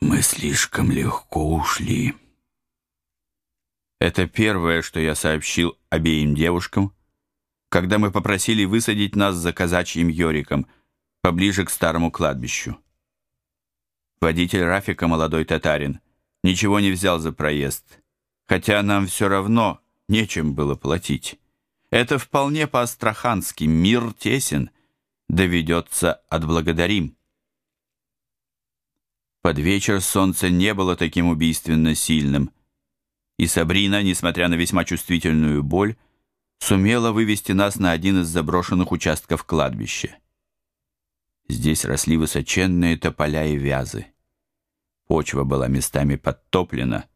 Мы слишком легко ушли. Это первое, что я сообщил обеим девушкам, когда мы попросили высадить нас за казачьим Йориком, поближе к старому кладбищу. Водитель Рафика, молодой татарин, ничего не взял за проезд, хотя нам все равно нечем было платить. Это вполне по-астрахански, мир тесен, доведется отблагодарим. Под вечер солнце не было таким убийственно сильным, и Сабрина, несмотря на весьма чувствительную боль, сумела вывести нас на один из заброшенных участков кладбища. Здесь росли высоченные тополя и вязы. Почва была местами подтоплена,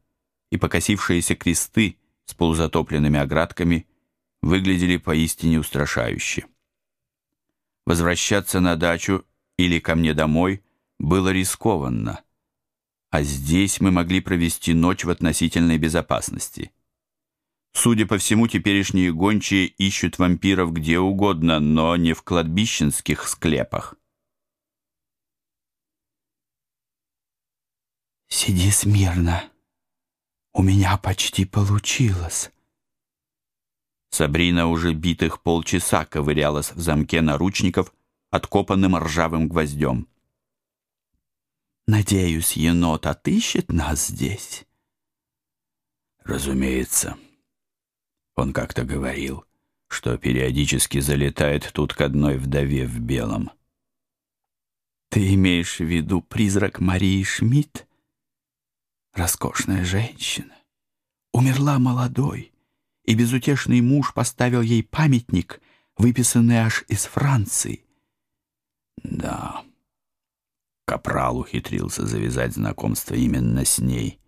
и покосившиеся кресты с полузатопленными оградками выглядели поистине устрашающе. Возвращаться на дачу или ко мне домой было рискованно, а здесь мы могли провести ночь в относительной безопасности. Судя по всему, теперешние гончие ищут вампиров где угодно, но не в кладбищенских склепах. «Сиди смирно. У меня почти получилось». Сабрина уже битых полчаса ковырялась в замке наручников, откопанным ржавым гвоздем. «Надеюсь, енот отыщет нас здесь?» «Разумеется». Он как-то говорил, что периодически залетает тут к одной вдове в белом. «Ты имеешь в виду призрак Марии Шмидт? Роскошная женщина. Умерла молодой, и безутешный муж поставил ей памятник, выписанный аж из Франции. Да, Капрал ухитрился завязать знакомство именно с ней.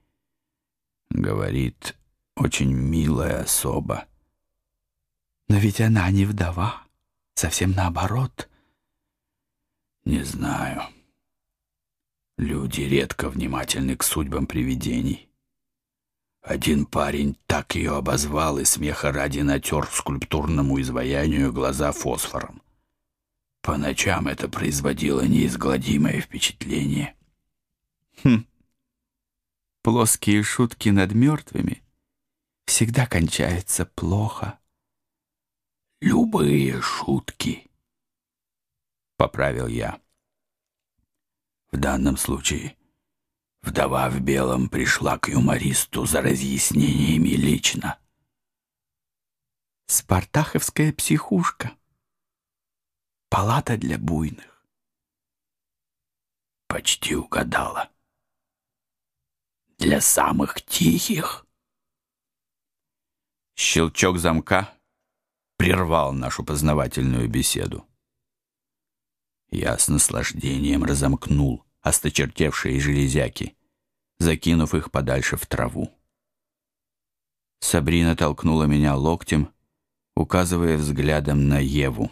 Говорит, очень милая особа. Но ведь она не вдова, совсем наоборот. Не знаю. Люди редко внимательны к судьбам привидений. Один парень так ее обозвал и смеха ради натер скульптурному изваянию глаза фосфором. По ночам это производило неизгладимое впечатление. Хм. Плоские шутки над мертвыми всегда кончаются плохо. Любые шутки, — поправил я. В данном случае Вдова в белом пришла к юмористу за разъяснениями лично. Спартаховская психушка. Палата для буйных. Почти угадала. Для самых тихих. Щелчок замка прервал нашу познавательную беседу. Я с наслаждением разомкнул осточертевшие железяки, закинув их подальше в траву. Сабрина толкнула меня локтем, указывая взглядом на Еву.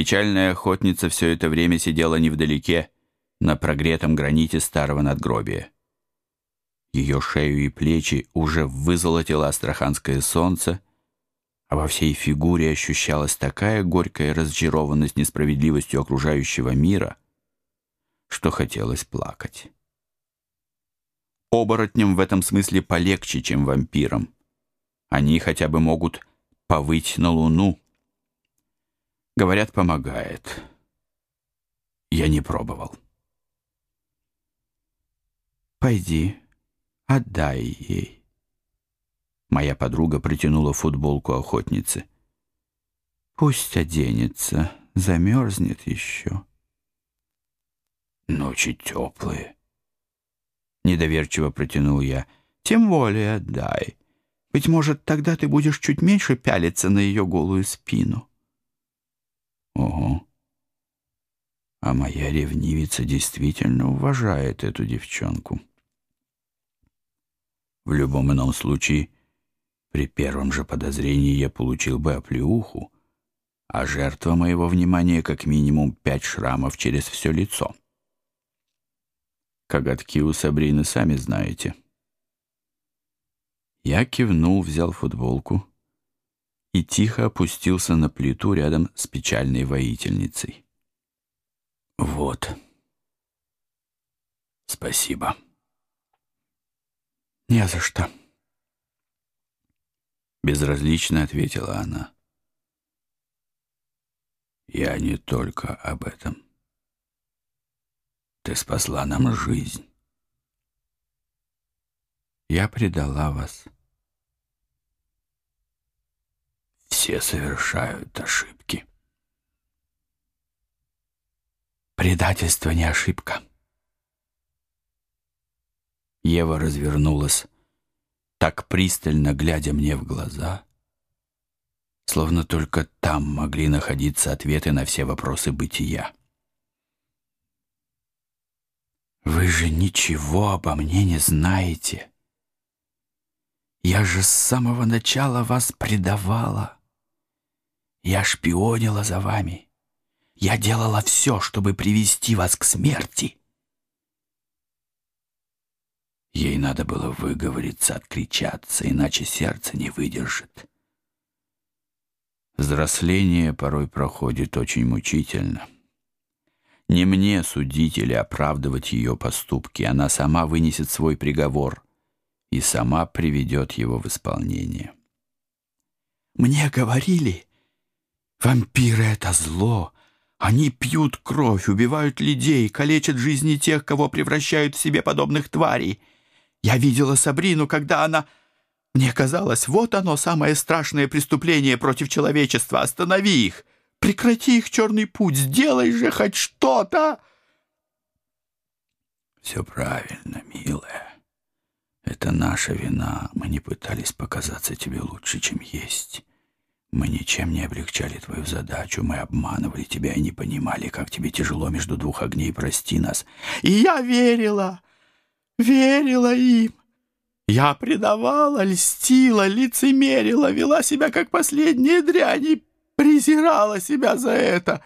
Печальная охотница все это время сидела невдалеке, на прогретом граните старого надгробия. Ее шею и плечи уже вызолотило астраханское солнце, а во всей фигуре ощущалась такая горькая разочарованность несправедливостью окружающего мира, что хотелось плакать. Оборотням в этом смысле полегче, чем вампирам. Они хотя бы могут повыть на луну. Говорят, помогает. Я не пробовал. «Пойди, отдай ей». Моя подруга протянула футболку охотницы. «Пусть оденется, замерзнет еще». Ночи теплые. Недоверчиво протянул я. Тем более отдай. Быть может, тогда ты будешь чуть меньше пялиться на ее голую спину. Ого. А моя ревнивица действительно уважает эту девчонку. В любом ином случае, при первом же подозрении я получил бы оплеуху, а жертва моего внимания как минимум пять шрамов через все лицо. Коготки у Сабрины сами знаете. Я кивнул, взял футболку и тихо опустился на плиту рядом с печальной воительницей. Вот. Спасибо. Не за что. Безразлично ответила она. Я не только об этом. Ты спасла нам жизнь. Я предала вас. Все совершают ошибки. Предательство не ошибка. Ева развернулась, так пристально глядя мне в глаза, словно только там могли находиться ответы на все вопросы бытия. «Вы же ничего обо мне не знаете. Я же с самого начала вас предавала. Я шпионила за вами. Я делала все, чтобы привести вас к смерти». Ей надо было выговориться, откричаться, иначе сердце не выдержит. Взросление порой проходит очень мучительно. Не мне судить или оправдывать ее поступки, она сама вынесет свой приговор и сама приведет его в исполнение. «Мне говорили, вампиры — это зло, они пьют кровь, убивают людей, калечат жизни тех, кого превращают в себе подобных тварей». Я видела Сабрину, когда она... Мне казалось, вот оно, самое страшное преступление против человечества. Останови их! Прекрати их черный путь! Сделай же хоть что-то!» «Все правильно, милая. Это наша вина. Мы не пытались показаться тебе лучше, чем есть. Мы ничем не облегчали твою задачу. Мы обманывали тебя и не понимали, как тебе тяжело между двух огней. Прости нас». «И я верила!» верила им. Я предавала, льстила, лицемерила, вела себя как последняя дрянь и презирала себя за это.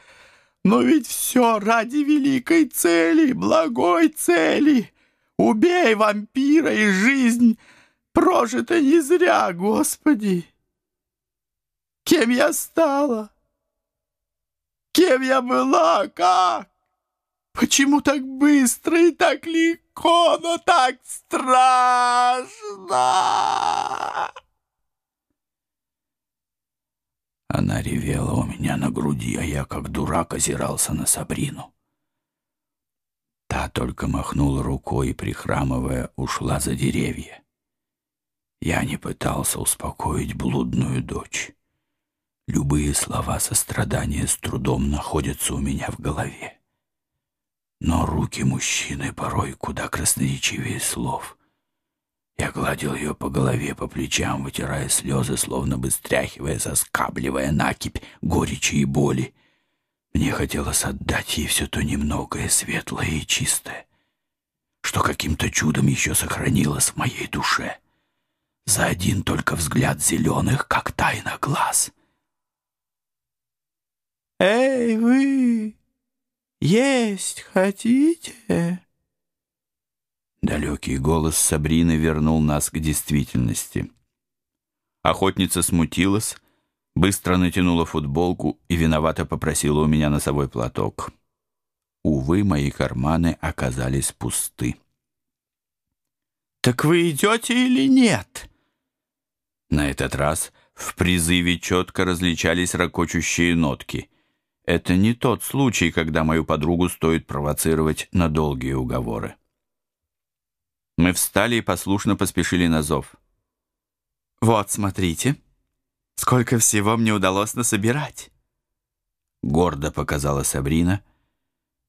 Но ведь все ради великой цели, благой цели. Убей вампира, и жизнь прожита не зря, Господи. Кем я стала? Кем я была? Как? Почему так быстро и так легко, но так страшно? Она ревела у меня на груди, а я, как дурак, озирался на Сабрину. Та только махнула рукой и, прихрамывая, ушла за деревья. Я не пытался успокоить блудную дочь. Любые слова сострадания с трудом находятся у меня в голове. Но руки мужчины порой куда красноречивее слов. Я гладил ее по голове, по плечам, вытирая слезы, словно бы стряхивая, соскабливая накипь горечи и боли. Мне хотелось отдать ей все то немногое, светлое и чистое, что каким-то чудом еще сохранилось в моей душе. За один только взгляд зеленых, как тайна глаз. «Эй, вы!» «Есть хотите?» Далекий голос Сабрины вернул нас к действительности. Охотница смутилась, быстро натянула футболку и виновато попросила у меня носовой платок. Увы, мои карманы оказались пусты. «Так вы идете или нет?» На этот раз в призыве четко различались ракочущие нотки. Это не тот случай, когда мою подругу стоит провоцировать на долгие уговоры. Мы встали и послушно поспешили на зов. «Вот, смотрите, сколько всего мне удалось насобирать!» Гордо показала Сабрина,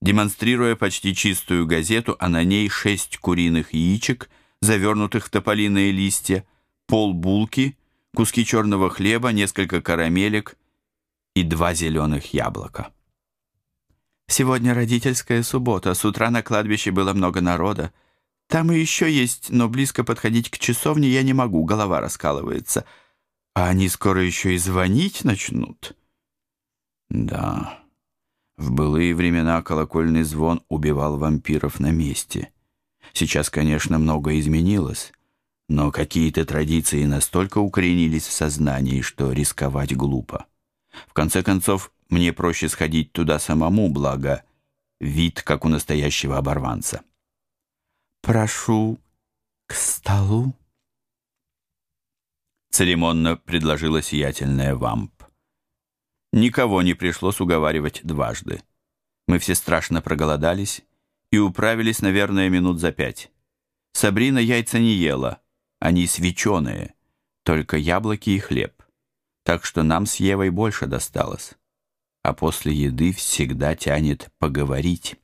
демонстрируя почти чистую газету, а на ней шесть куриных яичек, завернутых в тополиные листья, пол булки, куски черного хлеба, несколько карамелек — и два зеленых яблока. Сегодня родительская суббота, с утра на кладбище было много народа. Там и еще есть, но близко подходить к часовне я не могу, голова раскалывается. А они скоро еще и звонить начнут. Да, в былые времена колокольный звон убивал вампиров на месте. Сейчас, конечно, многое изменилось, но какие-то традиции настолько укоренились в сознании, что рисковать глупо. В конце концов, мне проще сходить туда самому, благо вид, как у настоящего оборванца. прошу к столу?» Церемонно предложила сиятельная вамп. Никого не пришлось уговаривать дважды. Мы все страшно проголодались и управились, наверное, минут за пять. Сабрина яйца не ела, они свеченые, только яблоки и хлеб. Так что нам с Евой больше досталось. А после еды всегда тянет поговорить.